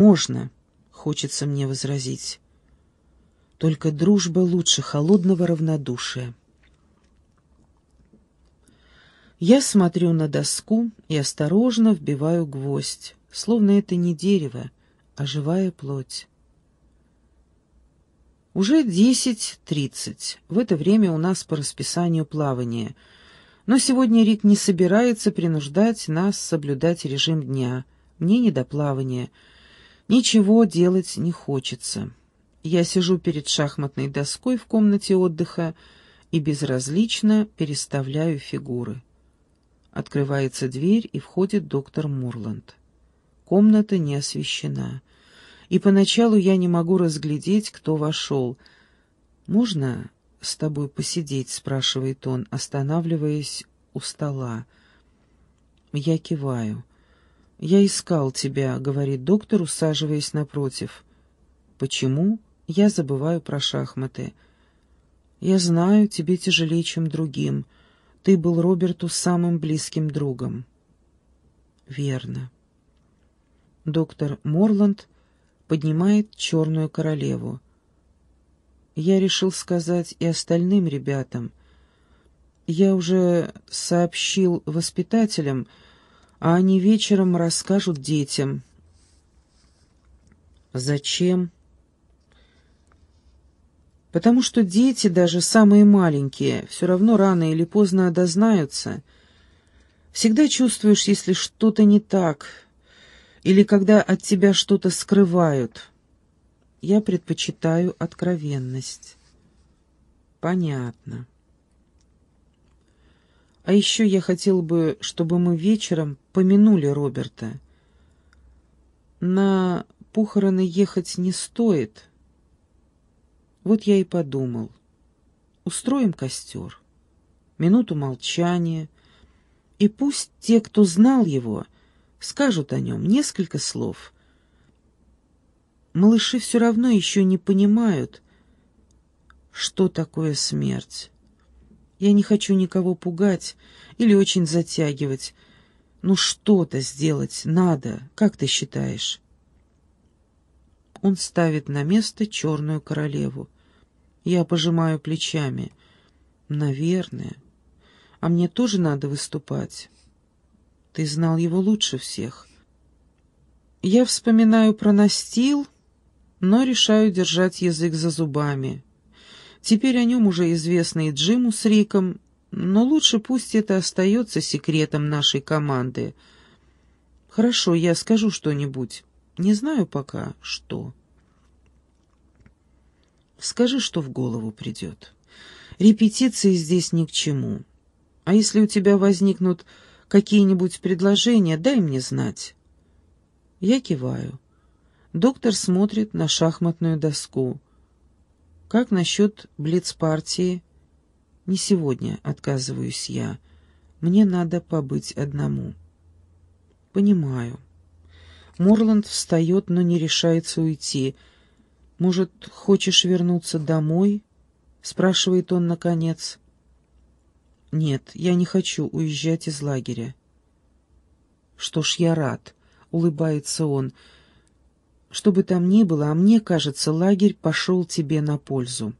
Можно, хочется мне возразить. Только дружба лучше холодного равнодушия. Я смотрю на доску и осторожно вбиваю гвоздь, словно это не дерево, а живая плоть. Уже десять тридцать. В это время у нас по расписанию плавание. Но сегодня Рик не собирается принуждать нас соблюдать режим дня. Мне не до плавания. Ничего делать не хочется. Я сижу перед шахматной доской в комнате отдыха и безразлично переставляю фигуры. Открывается дверь, и входит доктор Мурланд. Комната не освещена, и поначалу я не могу разглядеть, кто вошел. «Можно с тобой посидеть?» — спрашивает он, останавливаясь у стола. Я киваю. «Я искал тебя», — говорит доктор, усаживаясь напротив. «Почему?» Я забываю про шахматы. «Я знаю, тебе тяжелее, чем другим. Ты был Роберту самым близким другом». «Верно». Доктор Морланд поднимает черную королеву. Я решил сказать и остальным ребятам. Я уже сообщил воспитателям, а они вечером расскажут детям. Зачем? Потому что дети, даже самые маленькие, все равно рано или поздно дознаются. Всегда чувствуешь, если что-то не так, или когда от тебя что-то скрывают. Я предпочитаю откровенность. Понятно. А еще я хотел бы, чтобы мы вечером помянули Роберта. На похороны ехать не стоит. Вот я и подумал. Устроим костер, минуту молчания, и пусть те, кто знал его, скажут о нем несколько слов. Малыши все равно еще не понимают, что такое смерть. Я не хочу никого пугать или очень затягивать. Ну что-то сделать надо, как ты считаешь? Он ставит на место черную королеву. Я пожимаю плечами. Наверное. А мне тоже надо выступать. Ты знал его лучше всех. Я вспоминаю про настил, но решаю держать язык за зубами. Теперь о нем уже известно и Джиму с Риком, но лучше пусть это остается секретом нашей команды. Хорошо, я скажу что-нибудь. Не знаю пока, что. Скажи, что в голову придет. Репетиции здесь ни к чему. А если у тебя возникнут какие-нибудь предложения, дай мне знать. Я киваю. Доктор смотрит на шахматную доску. Как насчет блиц-партии? Не сегодня, отказываюсь я. Мне надо побыть одному. Понимаю. Морланд встает, но не решается уйти. Может, хочешь вернуться домой? Спрашивает он наконец. Нет, я не хочу уезжать из лагеря. Что ж, я рад, улыбается он. Что бы там ни было, а мне кажется, лагерь пошел тебе на пользу.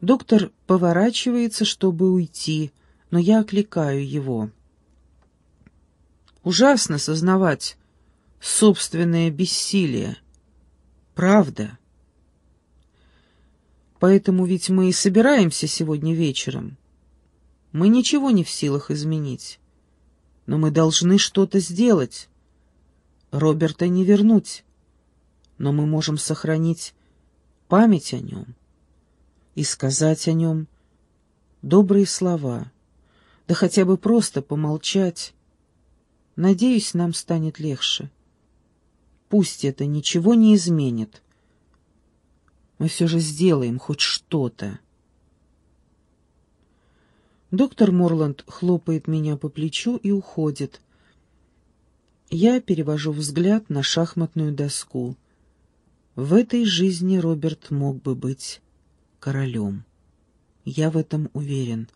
Доктор поворачивается, чтобы уйти, но я окликаю его. Ужасно сознавать собственное бессилие. Правда. Поэтому ведь мы и собираемся сегодня вечером. Мы ничего не в силах изменить. Но мы должны что-то сделать. Роберта не вернуть, но мы можем сохранить память о нем и сказать о нем добрые слова, да хотя бы просто помолчать. Надеюсь, нам станет легче. Пусть это ничего не изменит. Мы все же сделаем хоть что-то. Доктор Морланд хлопает меня по плечу и уходит, я перевожу взгляд на шахматную доску. В этой жизни Роберт мог бы быть королем. Я в этом уверен.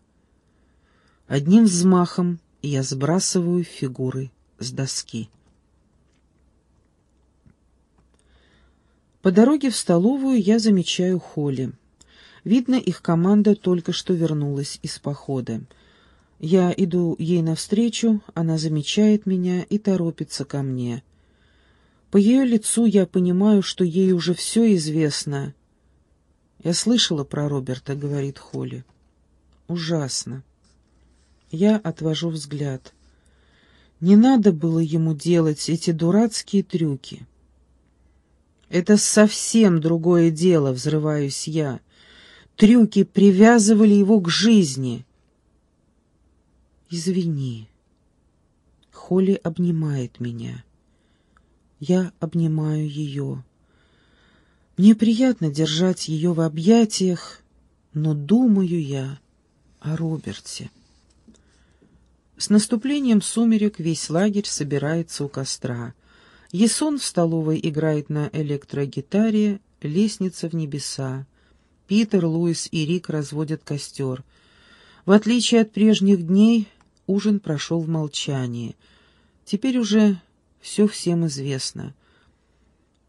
Одним взмахом я сбрасываю фигуры с доски. По дороге в столовую я замечаю Холли. Видно, их команда только что вернулась из похода. Я иду ей навстречу, она замечает меня и торопится ко мне. По ее лицу я понимаю, что ей уже все известно. «Я слышала про Роберта», — говорит Холли. «Ужасно». Я отвожу взгляд. Не надо было ему делать эти дурацкие трюки. Это совсем другое дело, взрываюсь я. Трюки привязывали его к жизни. Извини. Холли обнимает меня. Я обнимаю ее. Мне приятно держать ее в объятиях, но думаю я о Роберте. С наступлением сумерек весь лагерь собирается у костра. Есон в столовой играет на электрогитаре, лестница в небеса. Питер, Луис и Рик разводят костер. В отличие от прежних дней, ужин прошел в молчании. Теперь уже все всем известно.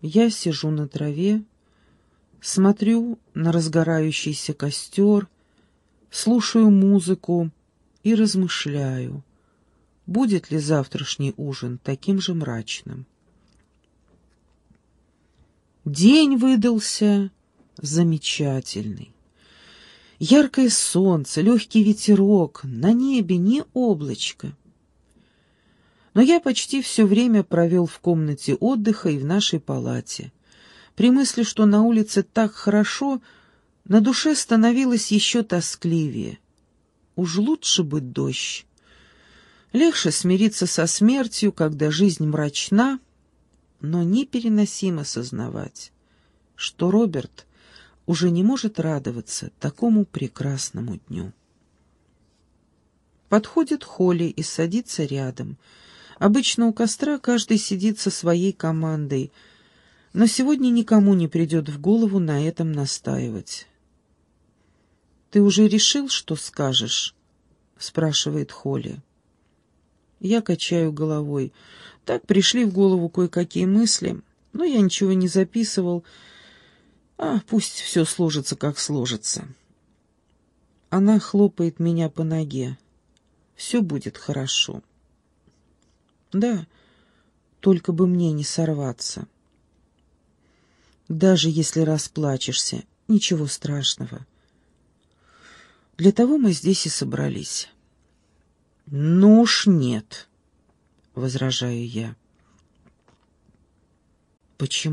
Я сижу на траве, смотрю на разгорающийся костер, слушаю музыку и размышляю, будет ли завтрашний ужин таким же мрачным. День выдался замечательный. Яркое солнце, легкий ветерок, на небе не облачко. Но я почти все время провел в комнате отдыха и в нашей палате. При мысли, что на улице так хорошо, на душе становилось еще тоскливее. Уж лучше быть дождь. Легче смириться со смертью, когда жизнь мрачна, но непереносимо сознавать, что Роберт уже не может радоваться такому прекрасному дню. Подходит Холли и садится рядом. Обычно у костра каждый сидит со своей командой, но сегодня никому не придет в голову на этом настаивать. «Ты уже решил, что скажешь?» — спрашивает Холли. Я качаю головой. Так пришли в голову кое-какие мысли, но я ничего не записывал, — а пусть все сложится, как сложится. Она хлопает меня по ноге. Все будет хорошо. Да, только бы мне не сорваться. Даже если расплачешься, ничего страшного. Для того мы здесь и собрались. Ну уж нет, возражаю я. Почему?